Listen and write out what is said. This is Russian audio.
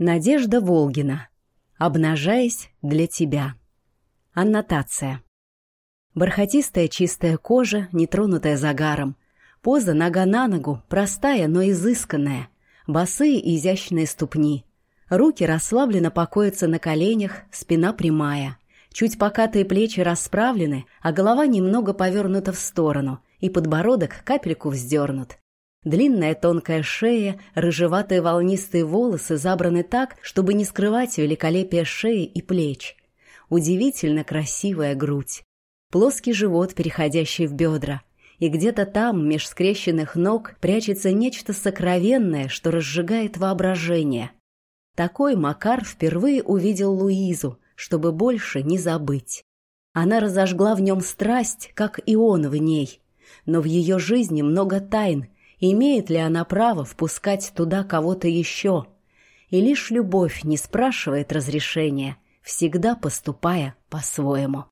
Надежда Волгина. Обнажаясь для тебя. Аннотация. Бархатистая чистая кожа, нетронутая загаром. Поза нога на ногу, простая, но изысканная. Босые изящные ступни. Руки расслабленно покоятся на коленях, спина прямая. Чуть покатые плечи расправлены, а голова немного повернута в сторону, и подбородок капельку вздернут. Длинная тонкая шея, рыжеватые волнистые волосы забраны так, чтобы не скрывать великолепие шеи и плеч. Удивительно красивая грудь. Плоский живот, переходящий в бедра. И где-то там, меж скрещенных ног, прячется нечто сокровенное, что разжигает воображение. Такой Макар впервые увидел Луизу, чтобы больше не забыть. Она разожгла в нем страсть, как и он в ней. Но в ее жизни много тайн, имеет ли она право впускать туда кого-то еще. И лишь любовь не спрашивает разрешения, всегда поступая по-своему.